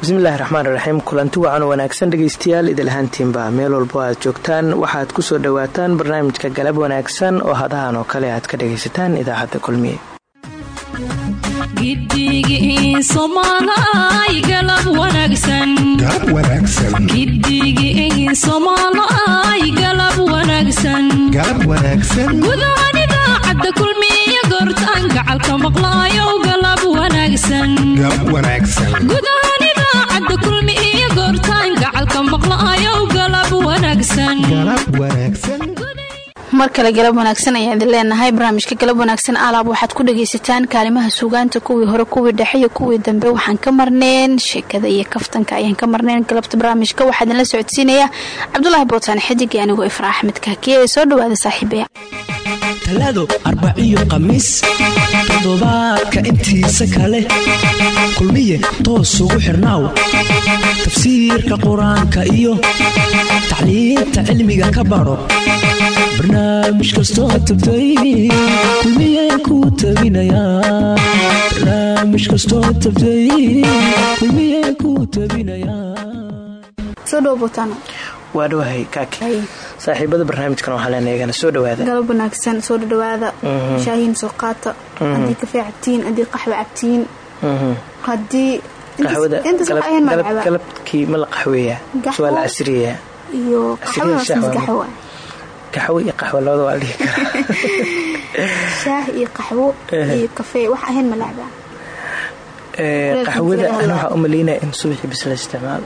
bismillahi raxmaan raxiim kulanti wacan wanaagsan dhegaystayaal idilhaantiinba meel walbo aad joogtaan waxaad ku soo dhowaataan barnaamijka galab wanaagsan oo hadahan oo kale aad ka dhagaysataan idaacadda kulmiye gudahan idaacadda kulmiye goortaan gacalka maqlaayo galab wanaagsan idaacadda kulmi iyo goortaan gacalka maqla'ayow galab wanaagsanmar kale galab wanaagsan ayaan idin leenahay. Barnaamijka galab wanaagsan alaab waxaad ku dhagaysataan kaalimaha suugaanta kuwii hore kuwii dhexe iyo kuwii dambe. Waxaan ka marneen sheekada iyo kaftanka ayaan ka marneen galabta barnaamijka waxaa idinla socodsiinaya cabdulaahi bootaan xidig iyo anigoo ifraa axmed kaakiye ee soo dhawaada saaxiibaya talaado arbaciyo khamiis toddobaadka intiisa kale. Kulmiye toos ugu xirnaaw tafsiirka qur'aanka iyo tacliinta cilmiga ka baro. Barnaamij kastoo tabtay kulmiye kuu tabinayabarnaamij kastoo tabtay kulmiye kuu tabinayaa waa dhawahay kaaki saaxiibada barnaamijkan waxaa leen eegana soo dhawaada. Galab wanaagsan soo dhadhawaada shaahiin soo qaata haddii kafee cabtiin haddii qaxwe cabtiin. Haddii galabkii ma la qaxweeyaa. Waa la casriyayaa iyo qaxwo iyo qaxwo labada waa la dhihi karaa. Shaah iyo qaxwo iyo kafee wax ahayn ma lacbaa qaxwada an waxaa u malaynaya in subaxii bis la isticmaalo.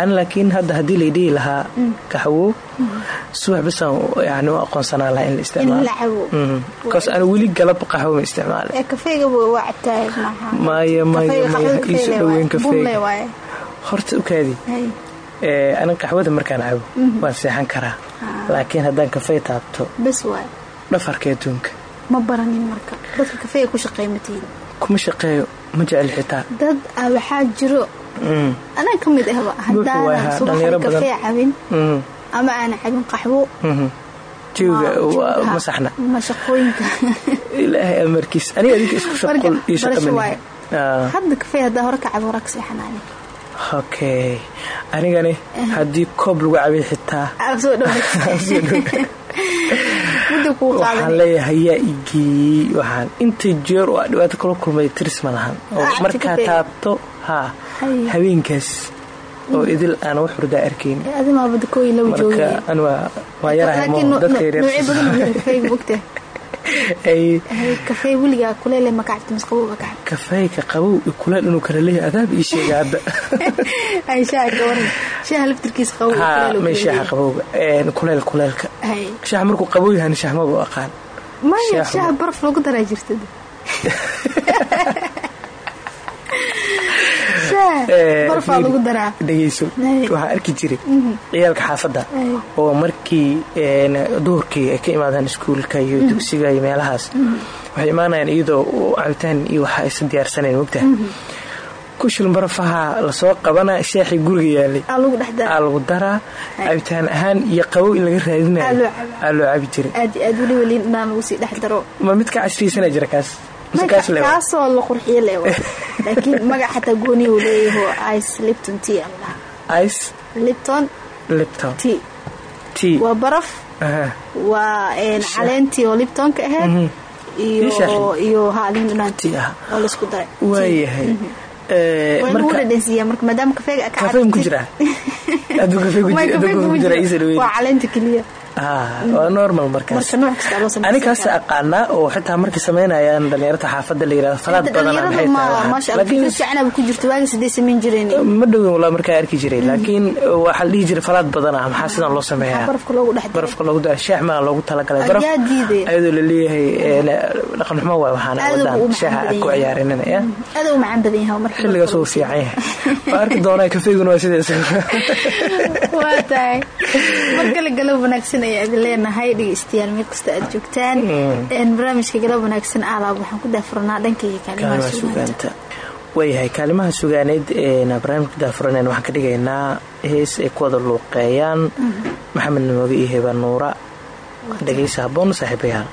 An laakiin hadda haddii laydhihi lahaa kaxwo subax bisaan yani u aqoonsanaa lahaa in la isticmaalokaas ana weli galab qaxwo ma isticmaalay maya maya maya iisu dhaweyn kafeega horta ukaadi anan qaxwada markaan cabo waan seexan karaa. Laakiin haddaan kafey taabto dhafarka adduunka ma baranin marka. Dadka kafeega ku shaqeymatihiin kuma shaqeeyo ma jecel xitaa. Dad waxaa jiro. Anaa ka mid ahba subaxda kafee cabin ama aana cabin qaxwo hadda kafee haddaa hore ka cabo horaa ka seexanaani okay anigani haddii koob lagu cabay xitaa waxaan leeyahay yaa igeeyey waxaan inta jeer oo aa dhibaato kala kulmay tiris ma lahan oo markaa taabto haa habeenkaas oo idil aan wax hurdaa arkayn marka an waa yarahay dadka yaryarkafee mis qabow kuleel inuu kala leeyahay adaab ii sheega hadda qabowga kuleel kuleelka. Shaaha markuu qabow yahan shahmaba u aqaan maya shaaha baraf loogu daraa jirta dhegeyso waxaa arki jiray ciyaalka xaafadda oo markii duhurkii ay ka imaadaan iskuulka iyo dugsiga iyo meelahaas. Waxay imaanayaan iyadoo cabitaan iyo waxa aysan diyaarsanayn mogtaha kushilin barafaha la soo qabana sheexii guriga yaalay aa lagu daraa. Cabitaan ahaan iyo qabow in laga raadinayo aa loo cabi. Jiray. Ma mid ka casriysana jira kaas kaasoo la qurxiyo le laakiin magac xataa gooni uu leeyaho ice lipton t ice lipton lipton t t waa baraf. Waa caleentii oo liptonka ahayd. Iyo iyo ha liin dhanaanti oo la isku daray. Waayahay. Dhadhansiiyaa marka maadaama kafeega ka kafee ku jira. Aduu kafee ku jira isa dhaweyn waa caleenta keliya waa normal markaas. Ani kaas aqaanaa oo xitaa markay samaynayaan dhalinyarta xaafada la yiraahdo falaad badanma dhowin walaa markaa arki jiray laakiin waxaa la dhihi jiray falaad badana maxaa sidan loo sameeyaa? Barafka loogu dara sheex maa loogu talagalay. Baraf ayadoo la leeyahay dhaqan xumo waay waxaana wadaan sheexa ku ciyaarinanaya xilligaas uu fiican yahay. Waa arki doonaa kafeyguna waa sidaas wanaagsan ayaa idin leenahay dhegeystayaal meel kasta aad joogtaan. Barnaamijka galab wanaagsan alaab waxaan ku daafurnaa dhankaiyo kaalimaha sugaanta. waayahay kaalimaha sugaaneed ee barnaamijka daafuranen waxaan ka dhigaynaa hees ay ku wada luuqeeyaan maxamed nimooge iyo heba nuura. Dhegeysa haboon saaxiibayaal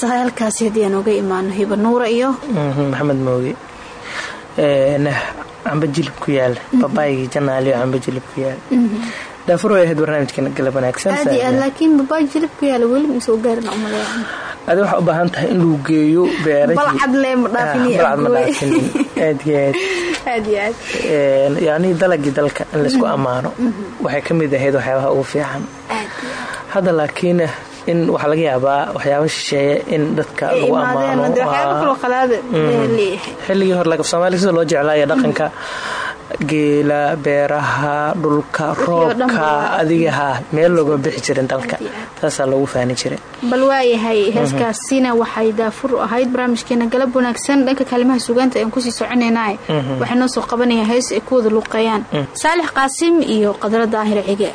tahay halkaasi haddii aan uga imaano hiba nuura iyo Mhm, maxamed mooge Een, camba jilib ku yaal. Babaygii janaaliyo camba jilib ku yaal. Daafur way ahayd barnaamijkeena galab wanaagsan aad iyo aad laakiin babaay jilib ku yaalla weli ma soo gaarin umaleeya adi waxaa u baahan tahay in lagu geeyo dhaafini Ah, yacni dalagii dalka in laysku ammaano waxay ka mid ahayd waxyaabaha ugu fiican. Hadda laakiin in waxaa laga yaabaa waxyaaba shisheeye in dadka lagu ammaano. leeyahay xilligii hore lagaf soomaaliya sida loo jeclaaya dhaqanka. Geela beeraha dhulka roobka adigaha meel loogama bixi jirin dalka. Taasaa loogu faani jiray bal waayahay heeskaasina waxay daafur u ahayd barnaamijkeena galab wanaagsan. Dhanka kaalimaha sugaanta ayaan ku sii soconaynaa. Waxay noo soo qabanaya hees ay ku wada luuqeeyaan saalix qaasim iyo qadro daahir cige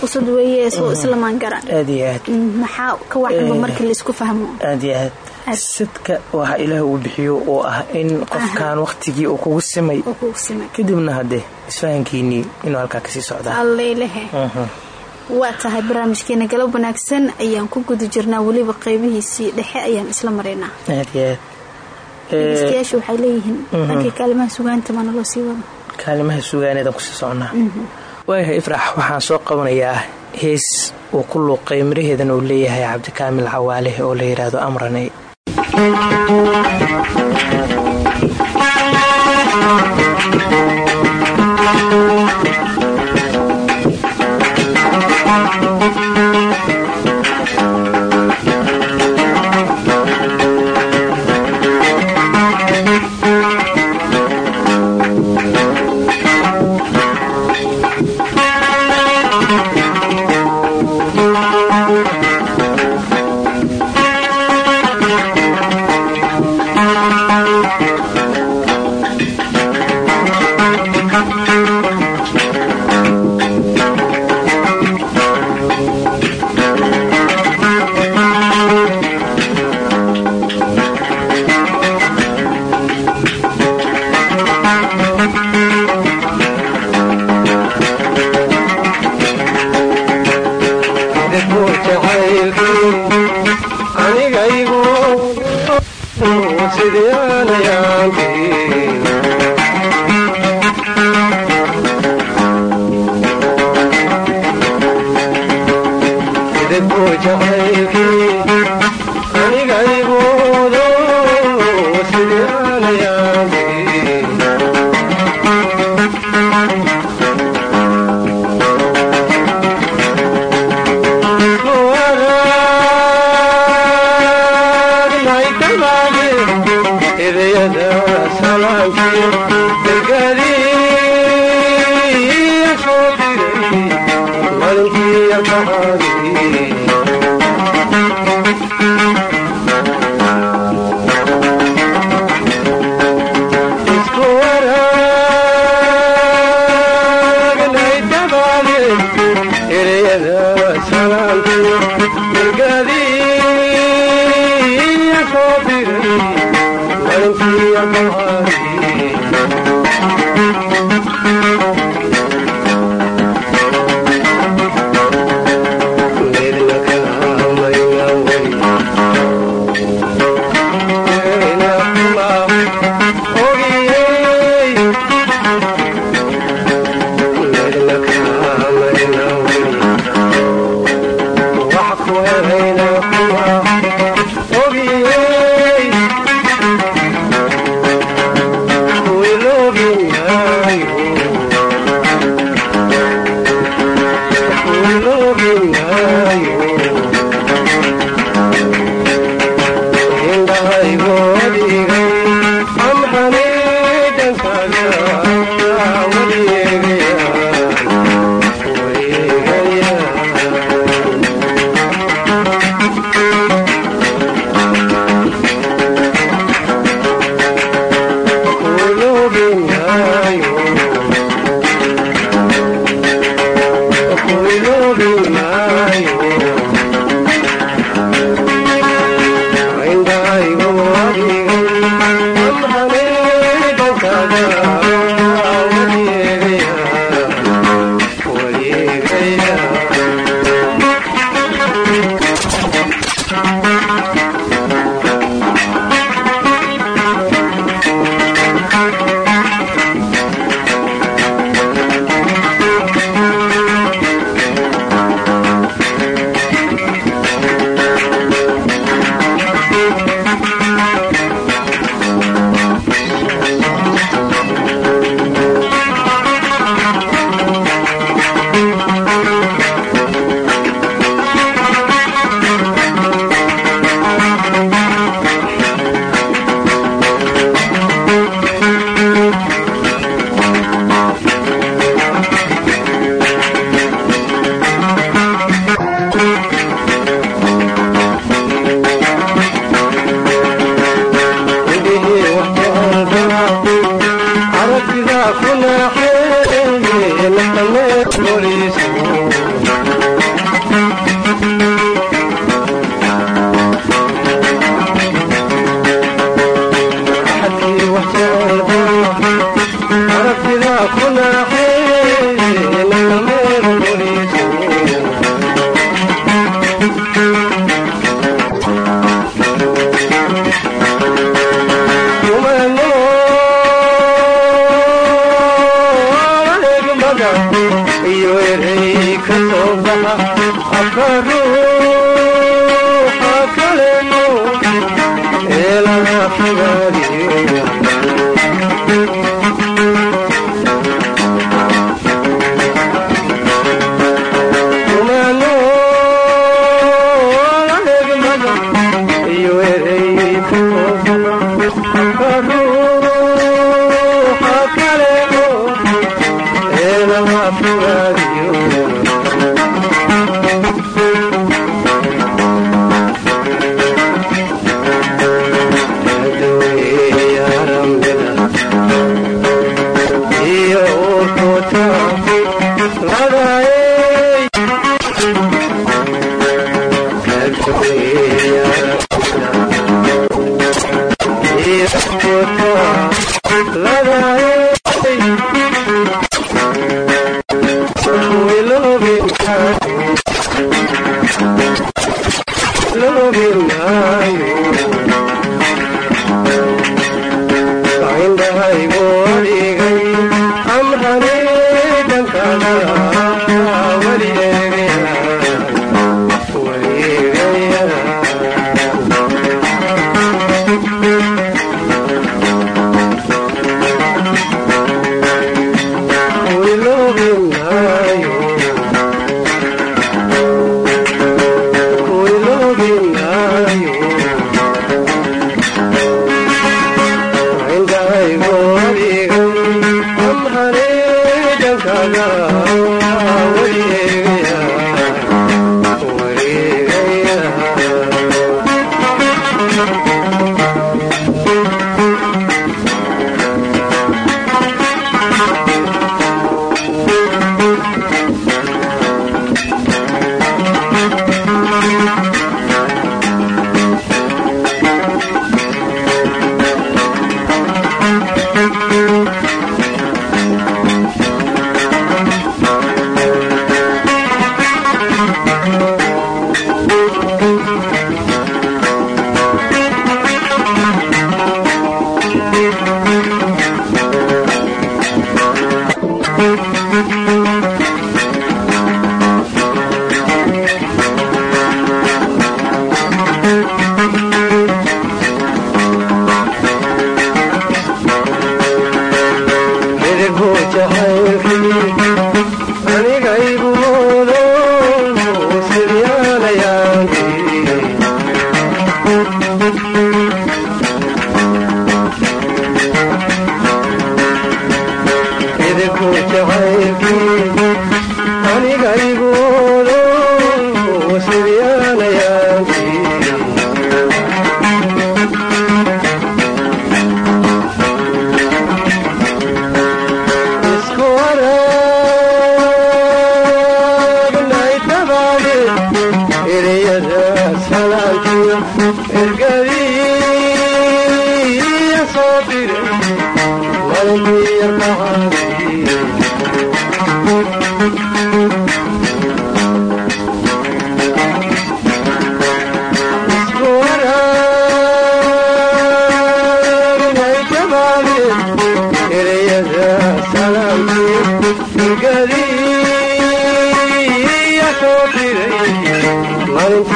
qusad weeye soo islamaan garan aad iyo aad. Maxaa ka waxanba markii la isku fahmo? aad iyo aad. Sidka waxa ilaah uu bixiyo oo ah in qofkan waqtigii uu kugu simay. Kadibna haddee isfahankiinii inuu halkaa ka sii socdaa. Alleylehe waa tahay barnaamijkeena galab wanaagsan. Ayaan ku guda jirnaa weliba qaybihiisii dhexe ayaan isla maraynaa aad iyo aad. Dhegeystayaashu waxay leeyihiin markii kaalimaha sugaanta maana loo sii wado. Kaalimaha sugaaneedaan ku sii socnaa waayahay ifrax waxaan soo qabanayaa hees uu ku luuqay miraheedana uu leeyahay cabdikaamil cawaale oo la yidhaahdo amraney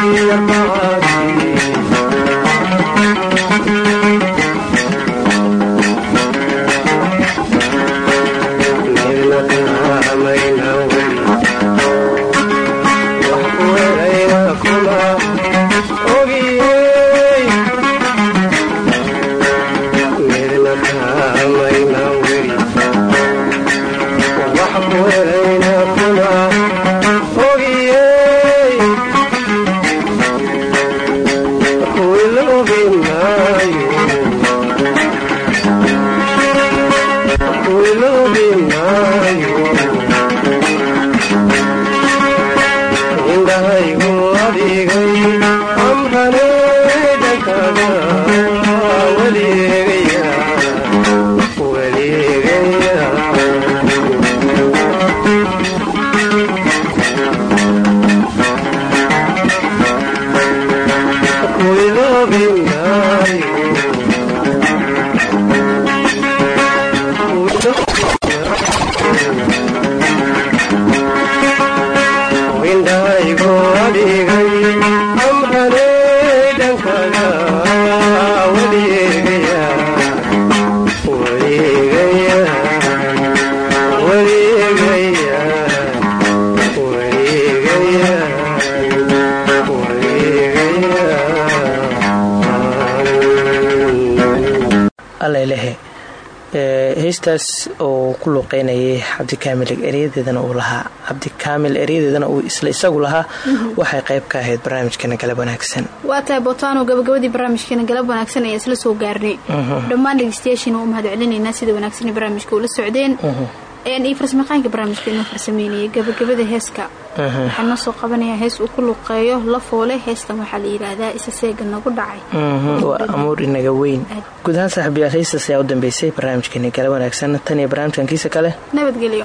Thank you. Weliegaya allalehe heystaas oo ku luuqeynayay cabdikaamil eryadeedana uu lahaa. Cabdikaamil eryadeedana uu isla isagu lahaa. Waxay qayb ka ahayd barnaamijkeena galab wanaagsan. Waa tahay botaano gabagabadii barnaamijkeena galab wanaagsan ayaa isla soo gaarnay. Dhammaan dhegeystayaashiina waa mahad celinaynaa sida wanaagsan barnaamijka ula socdeen. Iyo farsamaqaanka barnaamijka inoo farsameynayay gabagabada heeska waxaa noo soo qabanayaa hees uu ku luqeeyo la foole heestan waxaa la yidhaahdaa isa seega nagu dhacay. Waa amuur inaga weyn. Guud ahaan saaxiibayaal heystaas ayaa u dambeysay barnaamijkeena galab wanaagsan. Tan iyo barnaamijkankiisa kale. Nabadgelyo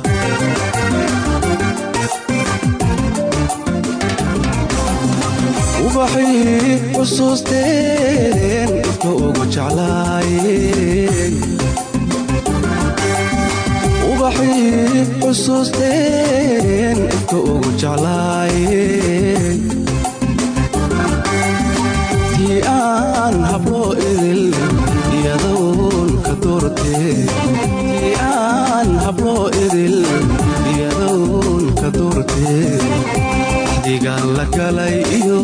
ubaxii xusuusteen dadka ugu jeclaayeen. Ubaxii xusuusteen dadka ugu jeclaayeen. Tii aan habloo idil iyadown ka doortee tii aan habloo idil iyadown ka doortee axdigaan la galay iyo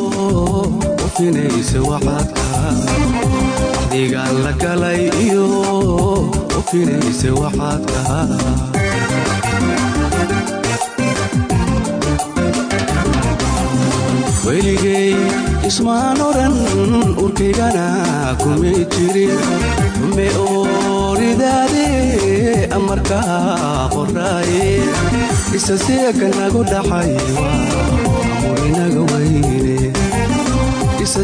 odhan urkaygana kumay jirin rume ooridaade amarkaa qoraaye isa seega nagu dhaxay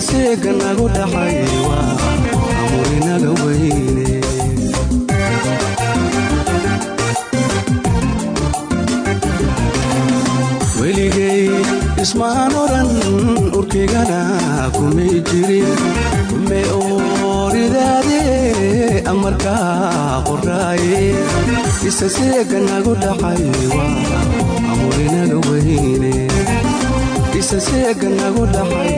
seega nagu dhaxay amurinaga weyne. Weligay ismaan odhan urkigana kumay jirin may ooridaadee amarkaa qoraaye isa seega nagu dhaxay waa amurinaga weyne. Isa seega nagu dhaxay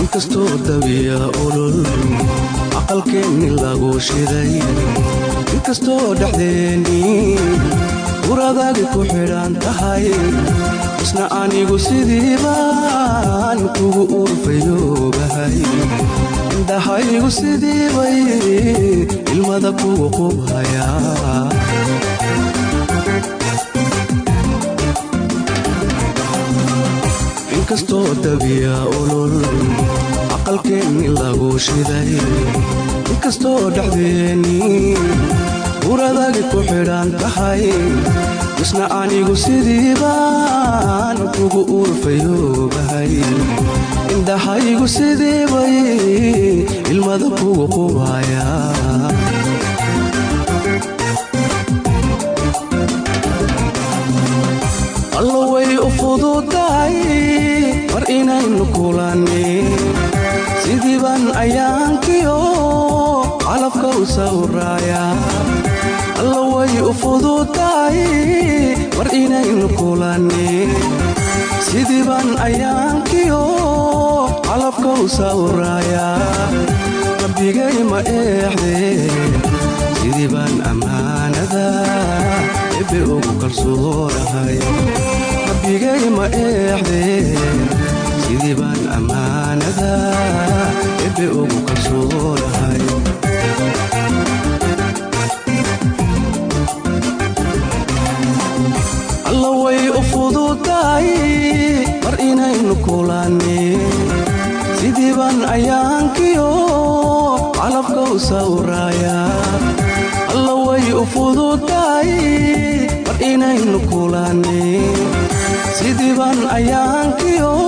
inkastoo dabiya olol aqalkeenni lagu shiday inkastoo dhexdeenni uradaagi ku xidhan tahay. Isna anigu sidii baan kugu urfayoogahay indhahaygu sidii bay ilmada kugu qubhayaa inkastoo dabiya olol aqalkeenni lagu shiday. Inkastoo dhexdeenni uradagi ku xidhan tahay isna anigu sidii baan kugu urfayoogahay indhahaygu sidii bay ilmada kugu qubhayaa allo way u fududahay mar inaynu kulanni sidiiban ayaankiyo calafka u sawraaya allo way u fududahay mar inaynu kulanni sidiiban ayaankiyo calafka u sawraaya rabbigay ma eexdee sidiibaan ammaanada ebe ugu kalsoonahay rabbigay ma eexdee sidii baan ammaanada ebe ugu kalsoonahay alla way u fududahay mar inaynu kulanni sidii baan ayaankiyo calafka u sawraaya alla way u fududahay mar inaynu kulanni sidii baan ayaankiyoy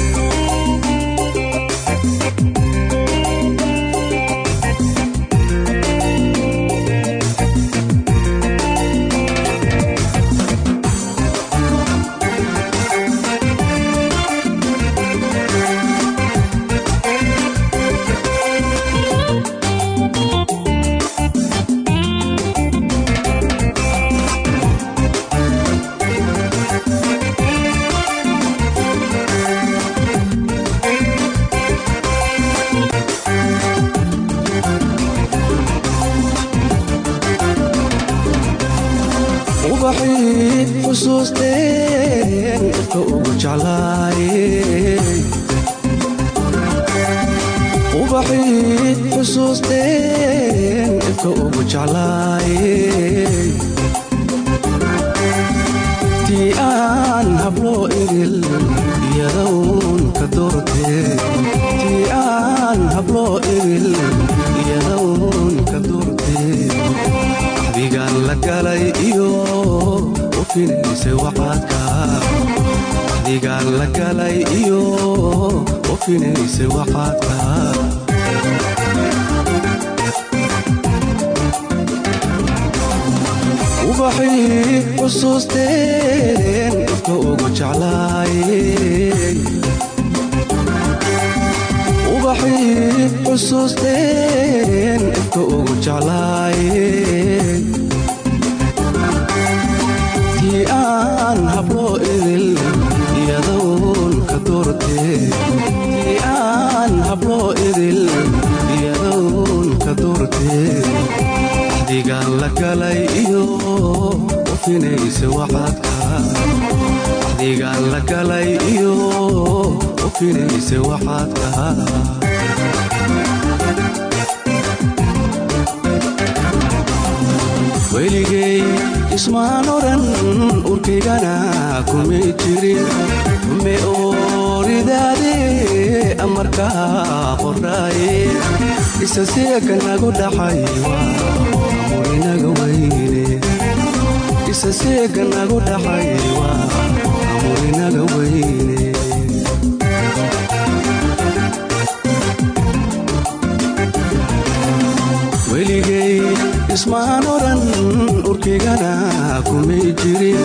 dadka ugu jeclaaye ubaxii xusuusteen dadka ugu jeclaaye tii aan habloo idil iyadown ka doortee tii aan habloo idil iyadown ka doortee axdigaan la galay iyo ufinaysa waxaadka axdigaan la galay iyo ufinaysa waxaadka ubaxii xusuusteen dadka ugu jeclaaye ubaxii xusuusteen dadka ugu jeclaaye aan habloo idil iyadown ka doortee tii aan habloo idil iyadown ka doortee axdigaan la galay iyo ufinaysa waxaadka axdigaan la ismaan oran urkaygana kumay jirin. Ume ooridaade amarkaa qoraaye isa seega nagu dhaxay waa amurinaga weyne. Isa seega nagu dhaxay waa amurinaga weyne. Weligay ismaan oran urkaygana kumay jirin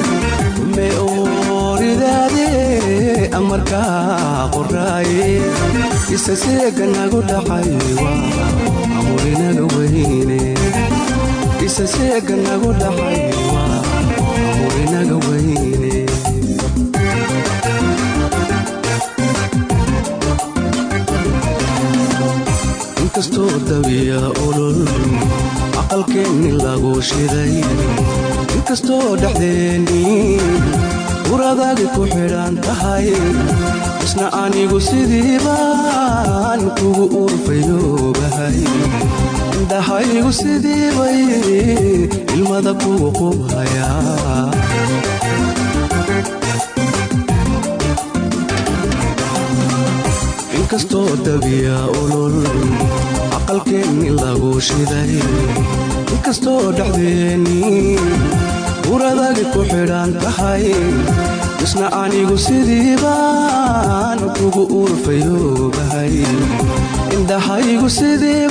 ume ooridaade amarkaa qoraaye. Isa seega nagu dhaxay waa amurinaga weyne. Isa seega nagu dhaxay waa amurinaga weyne. Inkastoo dabiya olol aqalkeenni lagu shiday. Inkastoo dhexdeennii uradaagi ku xidhan tahay. Isna anigu sidii baan kugu urfayoobahay indhahaygu sidii bay ilmada kugu qubhayaa. Inkastoo dabiya olol aqalkeenni lagu shiday. Inkastoo dhexdeennii uradagi ku xidhan tahay isna anigu sidii baan kugu urfayoobahay indhahaygu sidii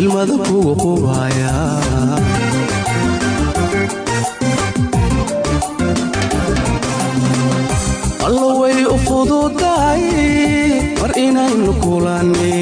ilmada kugu qubhayaa allo way u fududahay mar inaynu kulanni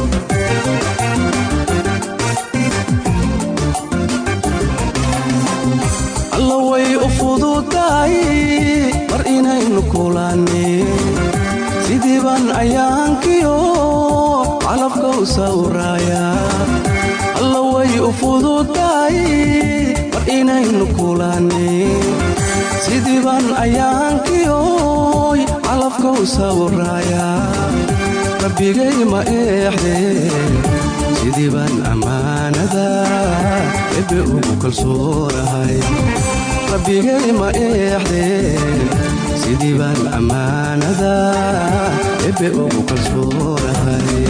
inaynu kulanni sidii baan ayaankiyo calabka u alla way u fududahay mar inaynu kulanni sidii baan ayaankiyoy calabka u rabbigay ma eexde sidii baan ammaanada ebe ugu kalsoonahay rabbigay ma eexde sidii baan ammaanada ebe ugu kalsoonahay